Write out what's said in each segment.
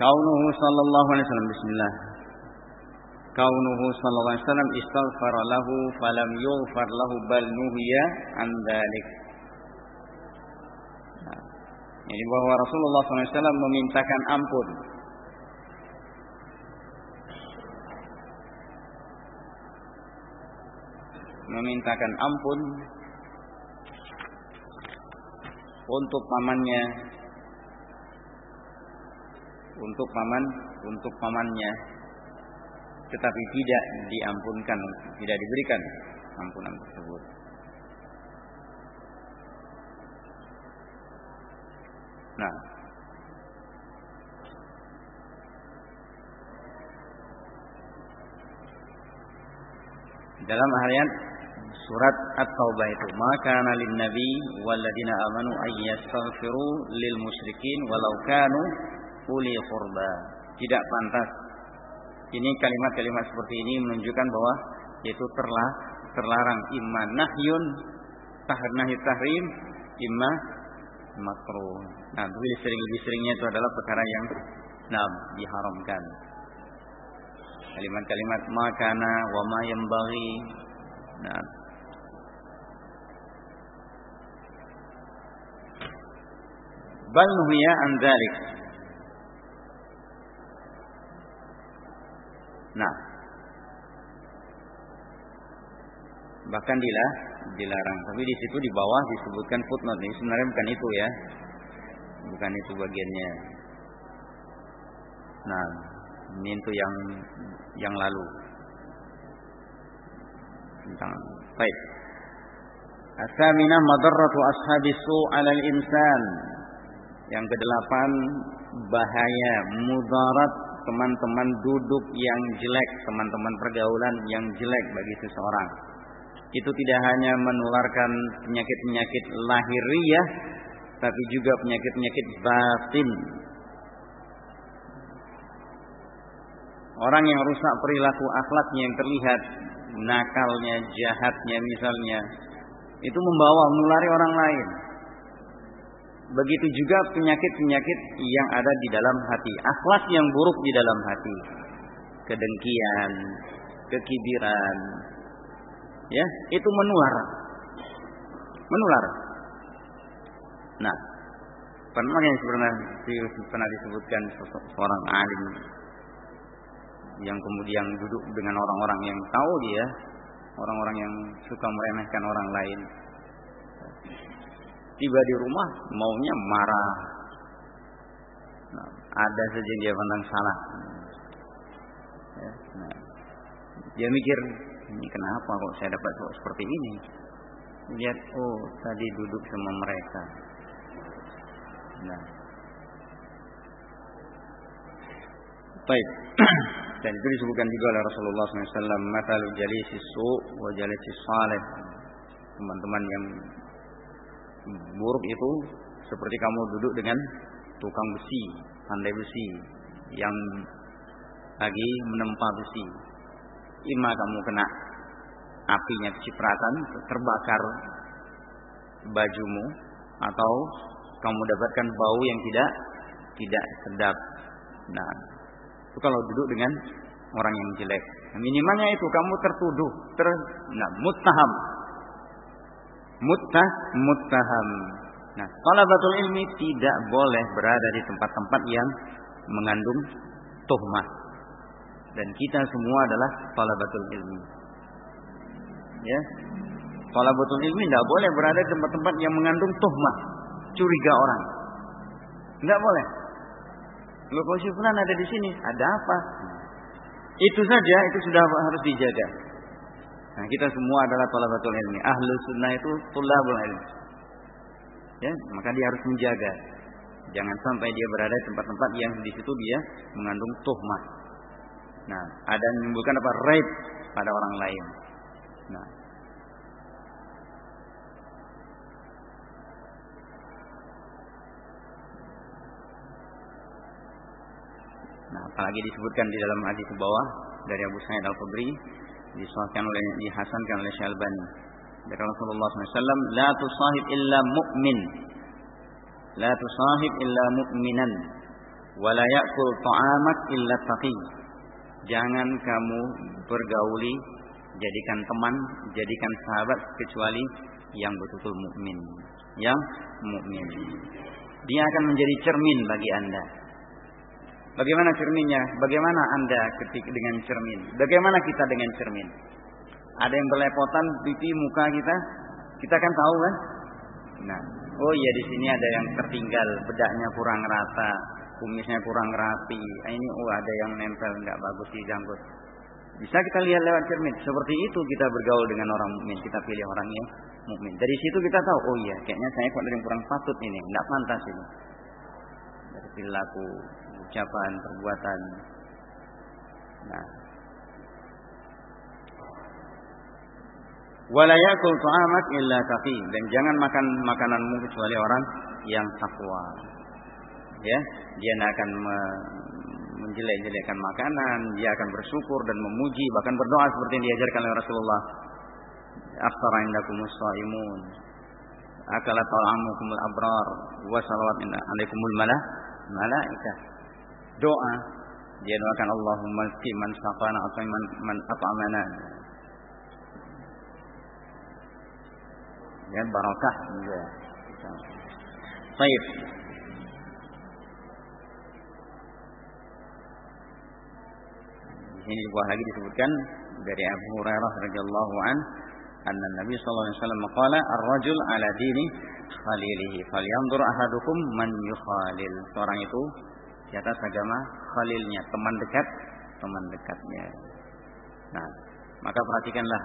Kaunuhu sallallahu alaihi wasallam bismillah. Kaunuhu sallallahu alaihi wasallam istaghfar lahu falam yughfar lahu bal nuhiya an dzalik. Ini bahwa Rasulullah SAW memintakan ampun memintakan ampun untuk pamannya untuk paman untuk pamannya. Tetapi tidak diampunkan tidak diberikan ampunan tersebut. Nah. Dalam ayat surat At-Taubah itu maka lin nabi walladzina amanu ayyastaghfiru lil musyrikin walau kanu uli qurba tidak pantas ini kalimat-kalimat seperti ini menunjukkan bahwa itu terlah terlarang imma nahyun nahi tahrim imma makruh nah lebih sering lebih seringnya itu adalah perkara yang nah diharamkan kalimat-kalimat makana wa ma bagi nah bal nuhiya an dzalik. Nah, bahkan dilah dilarang. Tapi di situ di bawah disebutkan footnote ini sebenarnya bukan itu ya, bukan itu bagiannya. Nah, ini itu yang yang lalu tentang baik. Asaminah madarratu ashabis su' 'alal insan yang kedelapan bahaya mudarat teman-teman duduk yang jelek, teman-teman pergaulan yang jelek bagi seseorang. Itu tidak hanya menularkan penyakit-penyakit lahiriah, tapi juga penyakit-penyakit batin. Orang yang rusak perilaku akhlaknya yang terlihat, nakalnya, jahatnya misalnya, itu membawa menulari orang lain. Begitu juga penyakit-penyakit yang ada di dalam hati, akhlak yang buruk di dalam hati, kedengkian, kekibiran, ya itu menular, menular. Nah, pernah yang pernah pernah disebutkan seorang alim yang kemudian duduk dengan orang-orang yang tahu dia, orang-orang yang suka meremehkan orang lain tiba di rumah maunya marah. Nah, ada saja dia pandang salah. Ya, nah, dia mikir ini kenapa kok saya dapat seperti ini? Lihat oh tadi duduk sama mereka. Nah, Baik. Dan itu disebutkan juga oleh Rasulullah SAW. Matalu jalisi su wa jalisi salih. Teman-teman yang buruk itu seperti kamu duduk dengan tukang besi, pandai besi yang lagi menempa besi. Ima kamu kena apinya kecipratan, terbakar bajumu atau kamu dapatkan bau yang tidak tidak sedap. Nah, itu kalau duduk dengan orang yang jelek. Minimalnya itu kamu tertuduh, ter nah, muttaham, muttah muttaham. Nah, talabatul ilmi tidak boleh berada di tempat-tempat yang mengandung tuhmah. Dan kita semua adalah talabatul ilmi. Ya. Talabatul ilmi tidak boleh berada di tempat-tempat yang mengandung tuhmah, curiga orang. Tidak boleh. Loh kalau si ada di sini, ada apa? Itu saja itu sudah harus dijaga. Nah, kita semua adalah talabatul ilmi. Ahlu sunnah itu tulabul ilmi. Ya, maka dia harus menjaga. Jangan sampai dia berada di tempat-tempat yang di situ dia mengandung tuhmah. Nah, ada yang menimbulkan apa? Raib pada orang lain. Nah, Nah, apalagi disebutkan di dalam hadis bawah dari Abu Sa'id Al-Khudri disahkan oleh dihasankan oleh Syalbani dari Rasulullah SAW la tusahib illa mu'min la tusahib illa mu'minan Wala ya'kul ta'amak illa. Jangan kamu bergauli, jadikan teman, jadikan sahabat kecuali yang betul-betul mukmin, yang mukmin. Dia akan menjadi cermin bagi Anda. Bagaimana cerminnya? Bagaimana Anda ketika dengan cermin? Bagaimana kita dengan cermin? Ada yang berlepotan pipi muka kita, kita kan tahu kan? Nah, oh iya di sini ada yang tertinggal, bedaknya kurang rata, kumisnya kurang rapi. Ah, ini oh ada yang nempel nggak bagus di janggut. Bisa kita lihat lewat cermin. Seperti itu kita bergaul dengan orang mukmin. Kita pilih orang yang mukmin. Dari situ kita tahu, oh iya, kayaknya saya kok kurang patut ini, nggak pantas ini. Dari perilaku, ucapan, perbuatan. Nah, wala yakul illa taqi dan jangan makan makananmu kecuali orang yang takwa. Ya, dia akan me menjelek-jelekkan makanan, dia akan bersyukur dan memuji bahkan berdoa seperti yang diajarkan oleh Rasulullah. Afsara indakumus shaimun. Akala ta'amukumul abrar wa salawat alaikumul malah malaikah. Doa dia doakan Allahumma ski man saqana atau man man at'amana ya barakah juga. Baik. Di sini lagi disebutkan dari Abu Hurairah radhiyallahu an anna Nabi sallallahu alaihi wasallam qala ar-rajul ala dini khalilihi falyanzur ahadukum man yukhalil. Seorang itu di atas agama khalilnya, teman dekat, teman dekatnya. Nah, maka perhatikanlah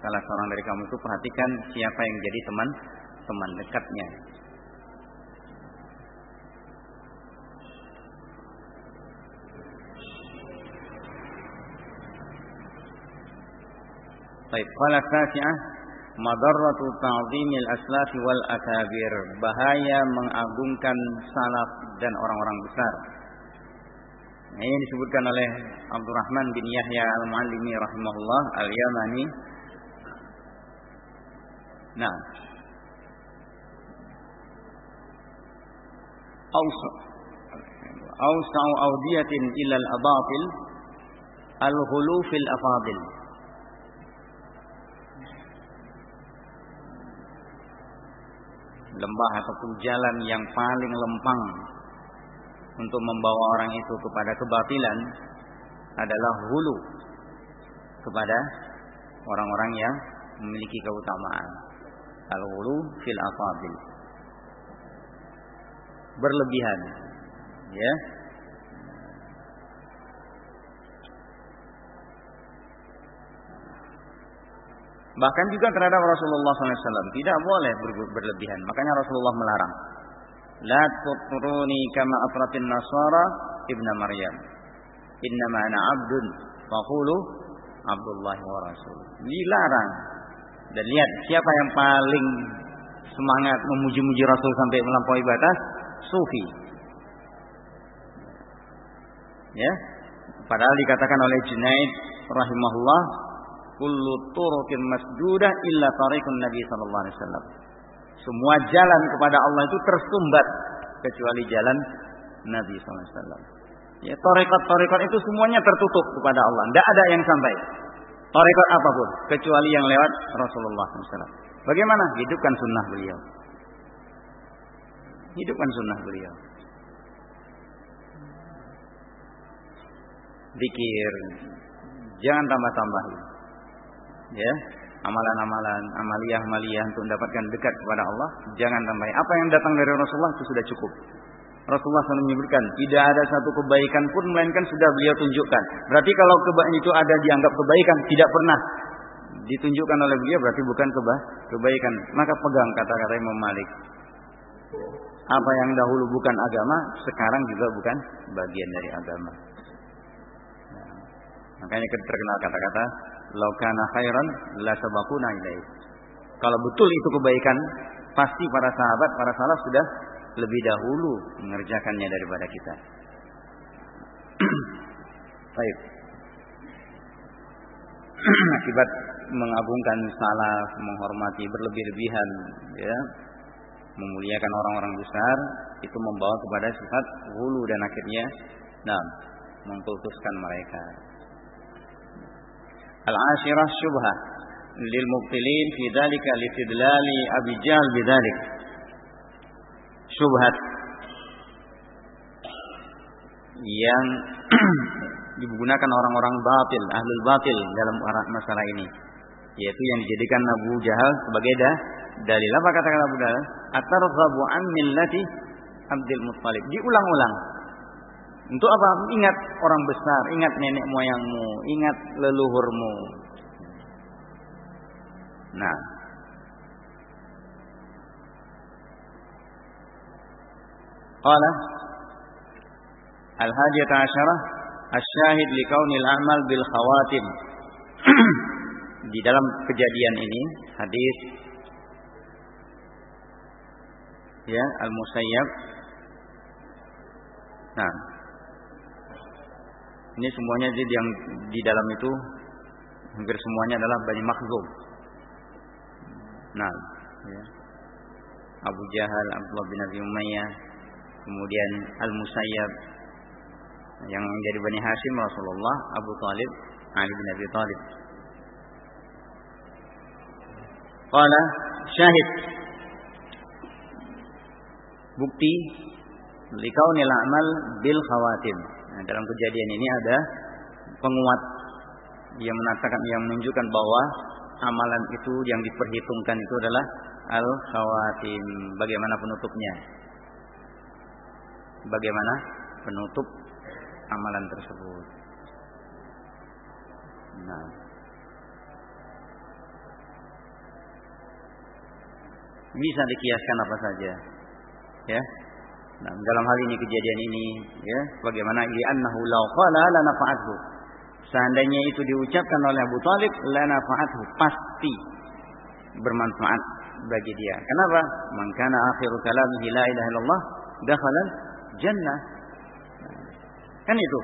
salah seorang dari kamu itu perhatikan siapa yang jadi teman teman dekatnya. Baik, qala tasi'ah madarratu ta'zimil aslaf wal akabir. Bahaya mengagungkan salaf dan orang-orang besar. Nah, ini disebutkan oleh Abdurrahman bin Yahya al-Muallimi rahimahullah al-Yamani Nah. Awsa. Awsa'u awdiyatin ila al-abatil al-ghulu fil afadil. Lembah ataupun jalan yang paling lempang untuk membawa orang itu kepada kebatilan adalah hulu kepada orang-orang yang memiliki keutamaan al-ghulu fil afabil. Berlebihan. Ya. Bahkan juga terhadap Rasulullah SAW tidak boleh berlebihan. Makanya Rasulullah melarang. La tutruni kama atratin nasara ibna Maryam. Innama ana abdun. Faqulu Abdullah wa Rasul. Dilarang dan lihat siapa yang paling semangat memuji-muji Rasul sampai melampaui batas? Sufi. Ya. Padahal dikatakan oleh Junaid rahimahullah, kullu turuqin masdudah illa tariqun Nabi sallallahu alaihi wasallam. Semua jalan kepada Allah itu tersumbat kecuali jalan Nabi wasallam. Ya, tarekat-tarekat itu semuanya tertutup kepada Allah. Tidak ada yang sampai. Tarekat apa pun kecuali yang lewat Rasulullah SAW. Bagaimana? Hidupkan sunnah beliau. Hidupkan sunnah beliau. Dikir, jangan tambah-tambahin. Ya, amalan-amalan, amaliyah-amaliyah untuk mendapatkan dekat kepada Allah, jangan tambahin. Apa yang datang dari Rasulullah itu sudah cukup. Rasulullah SAW menyebutkan tidak ada satu kebaikan pun melainkan sudah beliau tunjukkan. Berarti kalau kebaikan itu ada dianggap kebaikan tidak pernah ditunjukkan oleh beliau berarti bukan keba kebaikan. Maka pegang kata-kata Imam Malik. Apa yang dahulu bukan agama sekarang juga bukan bagian dari agama. Nah, makanya terkenal kata-kata laukana khairan la sabakuna ilaih. Kalau betul itu kebaikan, pasti para sahabat, para salaf sudah lebih dahulu mengerjakannya daripada kita. Baik. Akibat mengagungkan salaf, menghormati berlebih-lebihan, ya, memuliakan orang-orang besar, itu membawa kepada sifat hulu dan akhirnya nah mengkultuskan mereka. Al-ashirah syubhah lil mubtilin fi dzalika litidlali Abi Jahl bidzalik. Syubhat yang digunakan orang-orang batil, ahlul batil dalam masalah ini, yaitu yang dijadikan Abu Jahal sebagai dah dalil. Apa kata-kata Abu Jahal? Atarghabu an millati Abdul Muttalib. Diulang-ulang. Untuk apa? Ingat orang besar, ingat nenek moyangmu, ingat leluhurmu. Nah, Qala Al-Hadiyata Asyarah Asyahid likaunil amal bil khawatim Di dalam kejadian ini Hadis Ya Al-Musayyab Nah Ini semuanya jadi yang di dalam itu Hampir semuanya adalah Bani Makhzum. Nah ya. Abu Jahal, Abdullah bin Abi Umayyah kemudian Al-Musayyab yang menjadi Bani Hashim Rasulullah Abu Talib Ali bin Abi Talib. Qala syahid. Bukti likaunil amal bil khawatim nah, dalam kejadian ini ada penguat yang mengatakan yang menunjukkan bahwa amalan itu yang diperhitungkan itu adalah al khawatim bagaimana penutupnya bagaimana penutup amalan tersebut. Nah, bisa dikiaskan apa saja, ya. Nah, dalam hal ini kejadian ini, ya, bagaimana li annahu law qala la. Seandainya itu diucapkan oleh Abu Talib, la nafa'athu, pasti bermanfaat bagi dia. Kenapa? Mangkana akhiru kalamihi la ilaha illallah dakhala jannah. Kan itu.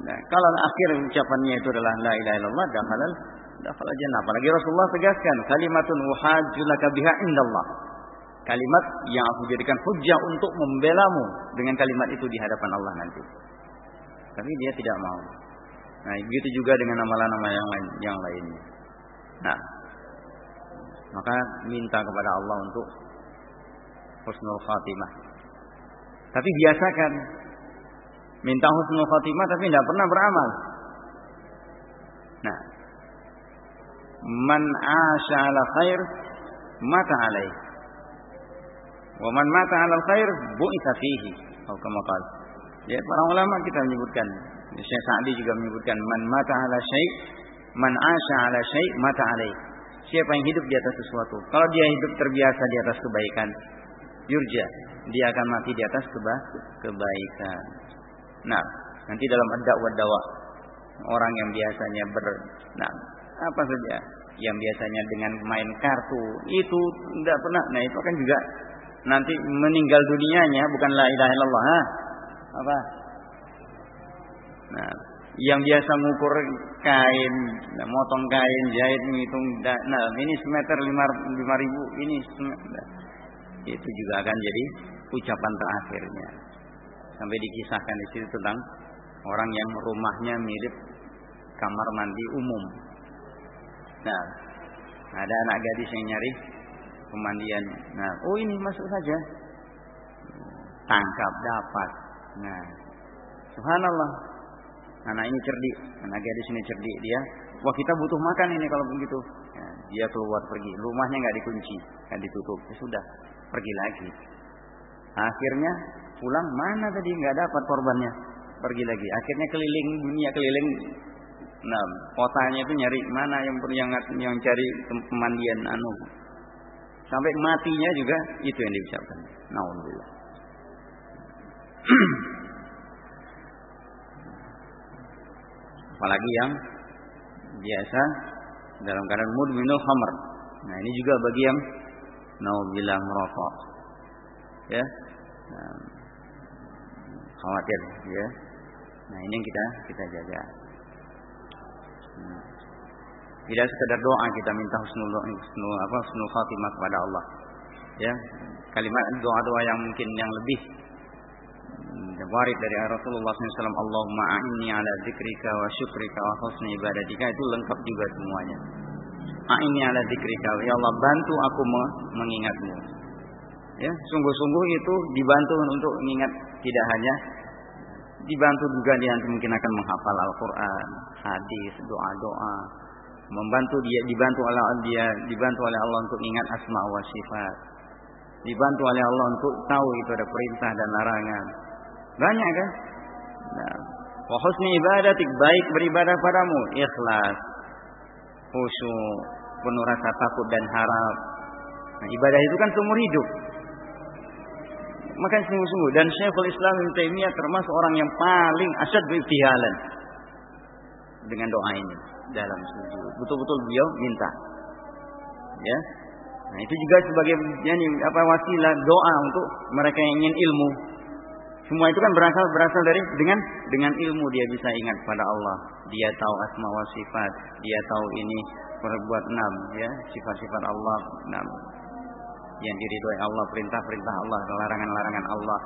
Nah, kalau akhir ucapannya itu adalah la ilaha illallah dakhalal dakhala jannah. Apalagi Rasulullah tegaskan kalimatun uhajjulaka biha indallah. Kalimat yang aku jadikan hujah untuk membelamu dengan kalimat itu di hadapan Allah nanti. Tapi dia tidak mau. Nah, begitu juga dengan amalan-amalan yang lain yang lainnya. Nah, maka minta kepada Allah untuk husnul khatimah. Tapi biasakan minta husnul khotimah tapi tidak pernah beramal. Nah, man asya ala khair mata alaih. Wa man mata ala khair bu'itha fihi. Atau kama Ya, para ulama kita menyebutkan. Syekh Sa'di juga menyebutkan man mata ala syai' man asya ala syai' mata alaih. Siapa yang hidup di atas sesuatu. Kalau dia hidup terbiasa di atas kebaikan, yurja, dia akan mati di atas keba kebaikan. Nah, nanti dalam ad dawa orang yang biasanya ber nah, apa saja yang biasanya dengan main kartu itu tidak pernah. Nah, itu kan juga nanti meninggal dunianya bukan la ilaha illallah. Ha? Apa? Nah, yang biasa mengukur kain, nah, motong kain, jahit, menghitung, nah ini semeter lima, lima ribu, ini semeter, itu juga akan jadi ucapan terakhirnya. Sampai dikisahkan di situ tentang orang yang rumahnya mirip kamar mandi umum. Nah, ada anak gadis yang nyari pemandian. Nah, oh ini masuk saja. Tangkap dapat. Nah, subhanallah. Anak ini cerdik, anak gadis ini cerdik dia. Wah kita butuh makan ini kalau begitu. Nah, dia keluar pergi, rumahnya nggak dikunci, nggak ditutup. Ya sudah, pergi lagi. Akhirnya pulang mana tadi nggak dapat korbannya. Pergi lagi. Akhirnya keliling dunia keliling nah kotanya itu nyari mana yang yang yang cari pemandian anu. Sampai matinya juga itu yang diucapkan. Nauzubillah. Apalagi yang biasa dalam keadaan mudminul khamr. Nah, ini juga bagi yang bilang merokok ya khawatir ya nah ini yang kita kita jaga hmm. Tidak sekedar doa kita minta husnul, husnul apa husnul khatimah kepada Allah. Ya kalimat doa-doa yang mungkin yang lebih warid dari Rasulullah SAW Allahumma a'inni ala zikrika wa syukrika wa husni ibadatika itu lengkap juga semuanya. A'inni ala zikrika ya Allah bantu aku mengingatmu. Ya sungguh-sungguh itu dibantu untuk mengingat tidak hanya dibantu juga dia mungkin akan menghafal Al-Qur'an hadis doa-doa membantu dia dibantu oleh dia dibantu oleh Allah untuk ingat asma wa sifat. Dibantu oleh Allah untuk tahu itu ada perintah dan larangan. Banyak kan? Nah husni ibadatik baik beribadah padamu ikhlas khusyuk penuh rasa takut dan harap. Nah, ibadah itu kan seumur hidup. Maka sungguh-sungguh. Dan Syekhul Islam Ibnu Taimiyah termasuk orang yang paling asyad ibtihalan dengan doa ini dalam sujud. Betul-betul beliau minta. Ya. Nah, itu juga sebagai yani, apa wasilah doa untuk mereka yang ingin ilmu. Semua itu kan berasal berasal dari dengan dengan ilmu dia bisa ingat pada Allah. Dia tahu asma wa sifat, dia tahu ini perbuat enam ya, sifat-sifat Allah enam. Yang diridhoi Allah, perintah-perintah Allah, larangan-larangan Allah.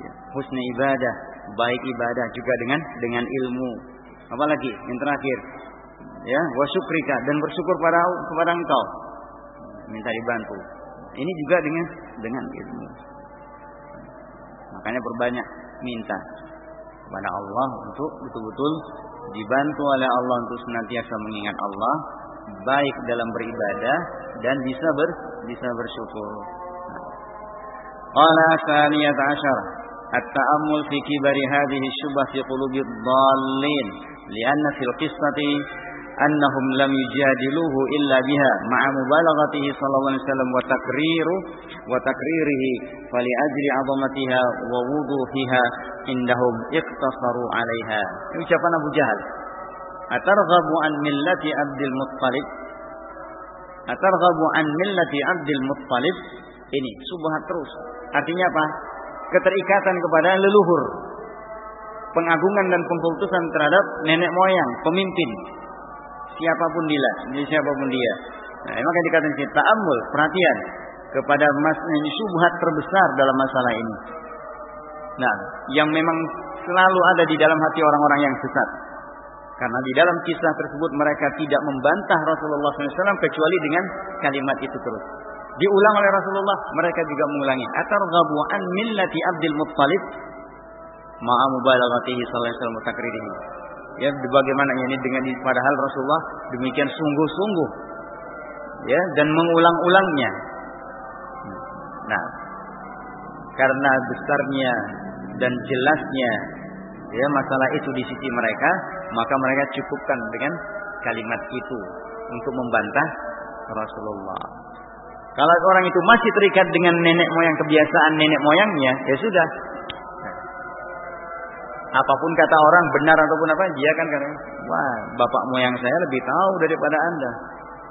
Ya. Husna ibadah, baik ibadah juga dengan dengan ilmu. Apalagi yang terakhir, ya wa syukrika. Dan bersyukur pada kepada engkau. Minta dibantu. Ini juga dengan dengan ilmu. Makanya berbanyak minta kepada Allah untuk betul-betul dibantu oleh Allah untuk senantiasa mengingat Allah baik dalam beribadah dan bisa ber bisa bersyukur. Qala tsaniyat asyar at-ta'ammul fi kibari hadhihi syubah fi qulubi dhallin lianna fil qissati annahum lam yujadiluhu illa biha. Ma'a mubalaghatihi sallallahu alaihi wasallam wa takriru wa takririhi fali ajri 'azamatiha wa wuduhiha indahum iqtasaru 'alaiha. Ucapan Abu Jahal. Atarghabu an millati Abdul Muttalib. Atarghabu an millati Abdul Muttalib. Ini subhat terus. Artinya apa? Keterikatan kepada leluhur. Pengagungan dan pengkultusan terhadap nenek moyang pemimpin siapa pun dia, siapa pun dia. Nah, maka dikatakan kita amul perhatian kepada mas subhat terbesar dalam masalah ini. Nah, yang memang selalu ada di dalam hati orang-orang yang sesat. Karena di dalam kisah tersebut mereka tidak membantah Rasulullah SAW kecuali dengan kalimat itu terus. Diulang oleh Rasulullah, mereka juga mengulangi. Atarghabu an millati Abdul Muttalib ma'a sallallahu alaihi wasallam ya bagaimana ini dengan padahal Rasulullah demikian sungguh-sungguh. Ya dan mengulang-ulangnya. Nah karena besarnya dan jelasnya ya masalah itu di sisi mereka maka mereka cukupkan dengan kalimat itu untuk membantah Rasulullah. Kalau orang itu masih terikat dengan nenek moyang kebiasaan nenek moyangnya ya sudah apa pun kata orang benar ataupun apa dia kan karena wah bapak moyang saya lebih tahu daripada anda.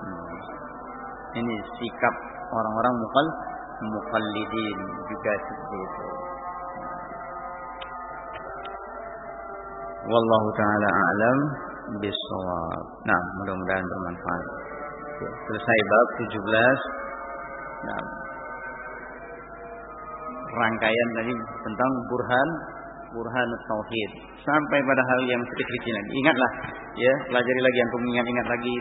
Hmm. ini sikap orang-orang mukal mukallidin juga seperti itu. Wallahu taala alam bisawab nah mudah-mudahan bermanfaat. Selesai bab 17 nah rangkaian tadi tentang burhan burhan tauhid sampai pada hal yang kecil-kecil lagi. Ingatlah ya, pelajari lagi untuk mengingat-ingat lagi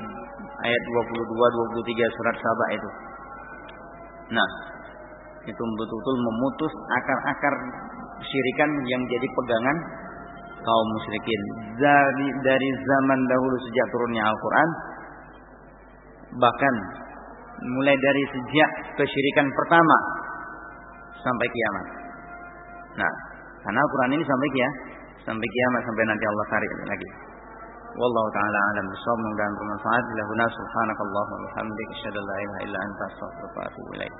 ayat 22 23 surat Sabah itu. Nah, itu betul-betul memutus akar-akar syirikan yang jadi pegangan kaum musyrikin dari dari zaman dahulu sejak turunnya Al-Qur'an bahkan mulai dari sejak kesyirikan pertama sampai kiamat. Nah, karena Al-Quran ini sampai ya, sampai kiamat sampai nanti Allah tarik lagi. Wallahu taala alam bisawab mudah-mudahan bermanfaat. Lahuna subhanakallahumma wa bihamdika asyhadu an la ilaha illa anta astaghfiruka wa.